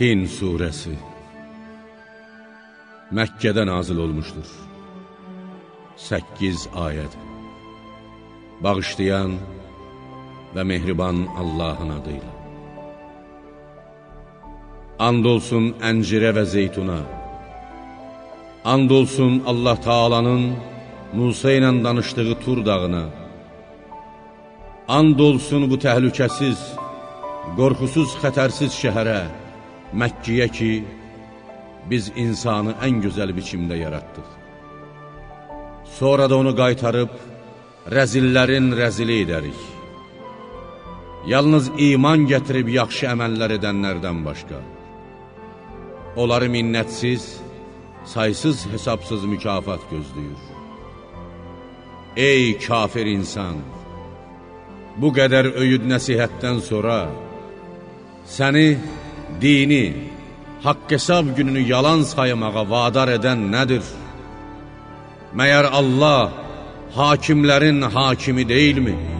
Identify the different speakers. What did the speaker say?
Speaker 1: Tin Suresi. Məkkədə nazil olmuşdur 8 ayəd Bağışlayan və mehriban Allahın adıyla. And olsun əncirə və zeytuna And olsun Allah Taalanın Musa ilə danışdığı Tur dağına And olsun bu təhlükəsiz, qorxusuz, xətərsiz şəhərə Məkkiyə ki, biz insanı ən gözəl biçimdə yaratdıq. Sonra da onu qaytarıb, rəzillərin rəzili edərik. Yalnız iman gətirib yaxşı əməllər edənlərdən başqa. Onları minnətsiz, saysız hesabsız mükafat gözləyir. Ey kafir insan! Bu qədər öyüd nəsihətdən sonra səni dini, haqq hesab gününü yalan saymağa vadar edən nədir? Məyər Allah hakimlərin hakimi deyilmi?